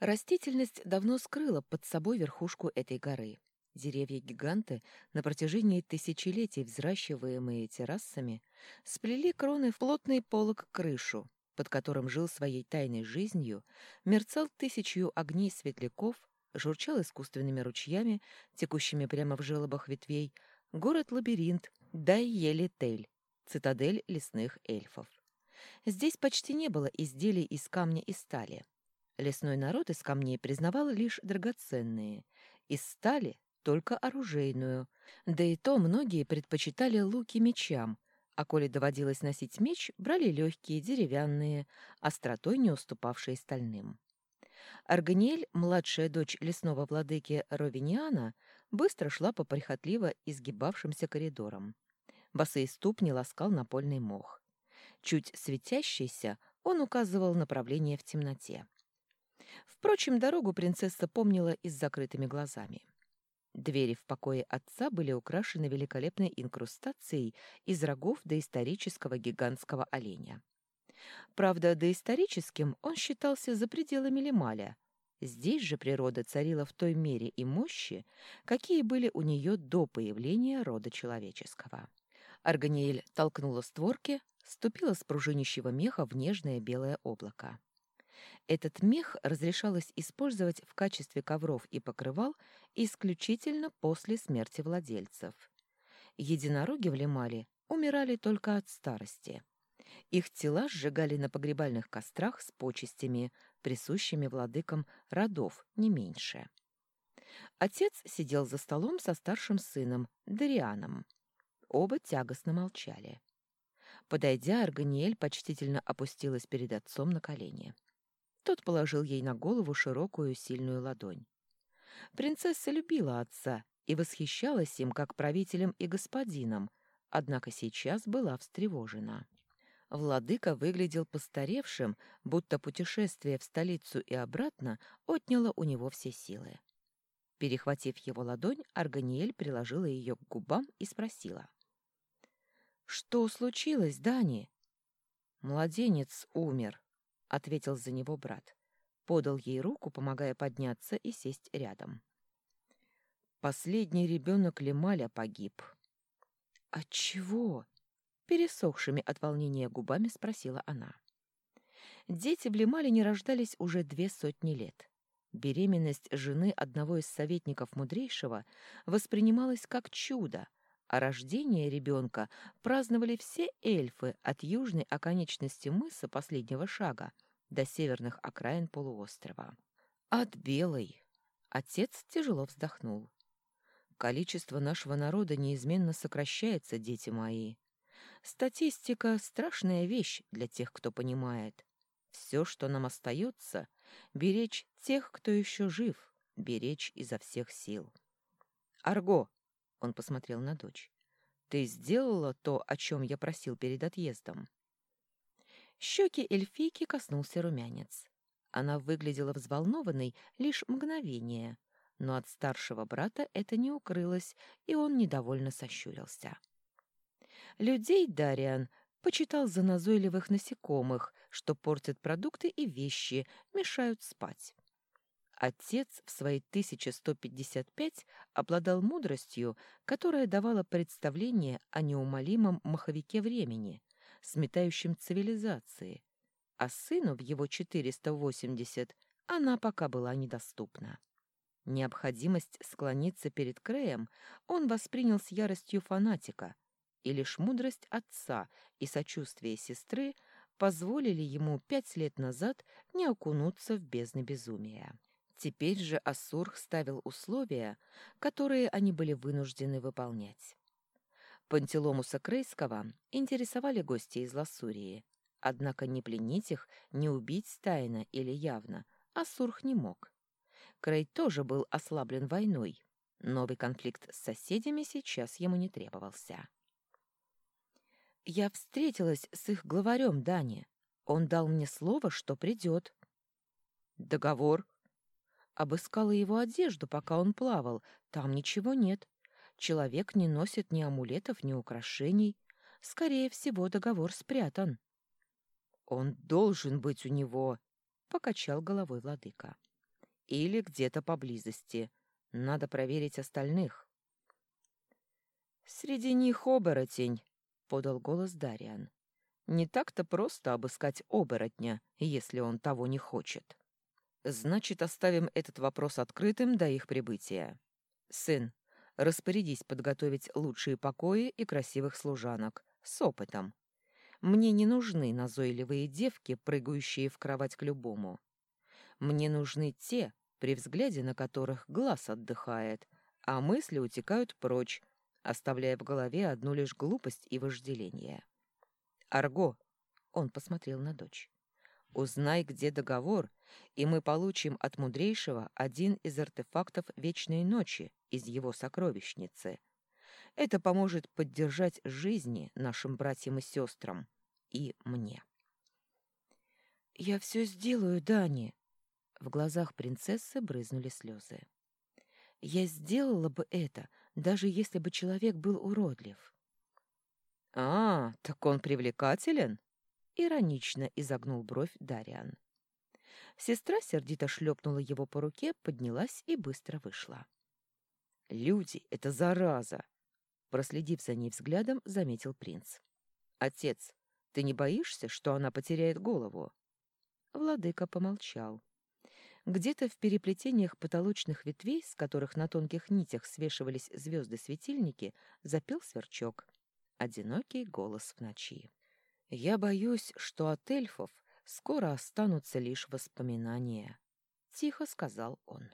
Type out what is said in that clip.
Растительность давно скрыла под собой верхушку этой горы. Деревья-гиганты, на протяжении тысячелетий взращиваемые террасами, сплели кроны в плотный полог крышу, под которым жил своей тайной жизнью, мерцал тысячью огней светляков, журчал искусственными ручьями, текущими прямо в желобах ветвей, город-лабиринт Дай-Ели-Тель, цитадель лесных эльфов. Здесь почти не было изделий из камня и стали. Лесной народ из камней признавал лишь драгоценные, из стали — только оружейную, да и то многие предпочитали луки мечам, а коли доводилось носить меч, брали легкие, деревянные, остротой не уступавшие стальным. Арганиэль, младшая дочь лесного владыки Ровиниана, быстро шла по прихотливо изгибавшимся коридорам. Босые ступни ласкал напольный мох. Чуть светящийся, он указывал направление в темноте. Впрочем, дорогу принцесса помнила и с закрытыми глазами. Двери в покое отца были украшены великолепной инкрустацией из рогов доисторического гигантского оленя. Правда, доисторическим он считался за пределами Лемаля. Здесь же природа царила в той мере и мощи, какие были у нее до появления рода человеческого. Арганиэль толкнула створки, ступила с пружинищего меха в нежное белое облако. Этот мех разрешалось использовать в качестве ковров и покрывал исключительно после смерти владельцев. Единороги в Лемале умирали только от старости. Их тела сжигали на погребальных кострах с почестями, присущими владыкам родов, не меньше. Отец сидел за столом со старшим сыном, Дарианом. Оба тягостно молчали. Подойдя, Арганиэль почтительно опустилась перед отцом на колени. Тот положил ей на голову широкую сильную ладонь. Принцесса любила отца и восхищалась им как правителем и господином, однако сейчас была встревожена. Владыка выглядел постаревшим, будто путешествие в столицу и обратно отняло у него все силы. Перехватив его ладонь, Арганиэль приложила ее к губам и спросила. «Что случилось, Дани?» «Младенец умер», ответил за него брат. Подал ей руку, помогая подняться и сесть рядом. Последний ребенок Лемаля погиб. От чего? Пересохшими от волнения губами спросила она. Дети в Лемале не рождались уже две сотни лет. Беременность жены одного из советников мудрейшего воспринималась как чудо, а рождение ребенка праздновали все эльфы от южной оконечности мыса последнего шага до северных окраин полуострова. От белой. Отец тяжело вздохнул. Количество нашего народа неизменно сокращается, дети мои. Статистика — страшная вещь для тех, кто понимает. Все, что нам остается — беречь тех, кто еще жив, беречь изо всех сил. «Арго!» Он посмотрел на дочь. «Ты сделала то, о чем я просил перед отъездом?» Щеки эльфийки коснулся румянец. Она выглядела взволнованной лишь мгновение, но от старшего брата это не укрылось, и он недовольно сощурился. Людей Дариан почитал за назойливых насекомых, что портят продукты и вещи, мешают спать. Отец в свои 1155 обладал мудростью, которая давала представление о неумолимом маховике времени, сметающим цивилизации, а сыну в его 480 она пока была недоступна. Необходимость склониться перед Креем он воспринял с яростью фанатика, и лишь мудрость отца и сочувствие сестры позволили ему пять лет назад не окунуться в бездны безумия. Теперь же Ассурх ставил условия, которые они были вынуждены выполнять. Пантеломуса Крейского интересовали гости из Лассурии, однако не пленить их, не убить тайно или явно Ассурх не мог. Крей тоже был ослаблен войной. Новый конфликт с соседями сейчас ему не требовался. «Я встретилась с их главарем, Дани. Он дал мне слово, что придет». «Договор?» Обыскала его одежду, пока он плавал. Там ничего нет. Человек не носит ни амулетов, ни украшений. Скорее всего, договор спрятан. «Он должен быть у него», — покачал головой владыка. или где-то поблизости. Надо проверить остальных. «Среди них оборотень», — подал голос Дариан. «Не так-то просто обыскать оборотня, если он того не хочет». «Значит, оставим этот вопрос открытым до их прибытия. Сын, распорядись подготовить лучшие покои и красивых служанок, с опытом. Мне не нужны назойливые девки, прыгающие в кровать к любому. Мне нужны те, при взгляде на которых глаз отдыхает, а мысли утекают прочь, оставляя в голове одну лишь глупость и вожделение. «Арго!» — он посмотрел на дочь. «Узнай, где договор, и мы получим от мудрейшего один из артефактов Вечной Ночи из его сокровищницы. Это поможет поддержать жизни нашим братьям и сестрам и мне». «Я все сделаю, Дани!» В глазах принцессы брызнули слезы. «Я сделала бы это, даже если бы человек был уродлив». «А, так он привлекателен?» — иронично изогнул бровь Дариан. Сестра сердито шлепнула его по руке, поднялась и быстро вышла. «Люди — это зараза!» Проследив за ней взглядом, заметил принц. «Отец, ты не боишься, что она потеряет голову?» Владыка помолчал. Где-то в переплетениях потолочных ветвей, с которых на тонких нитях свешивались звезды-светильники, запел сверчок. Одинокий голос в ночи. «Я боюсь, что от эльфов скоро останутся лишь воспоминания», — тихо сказал он.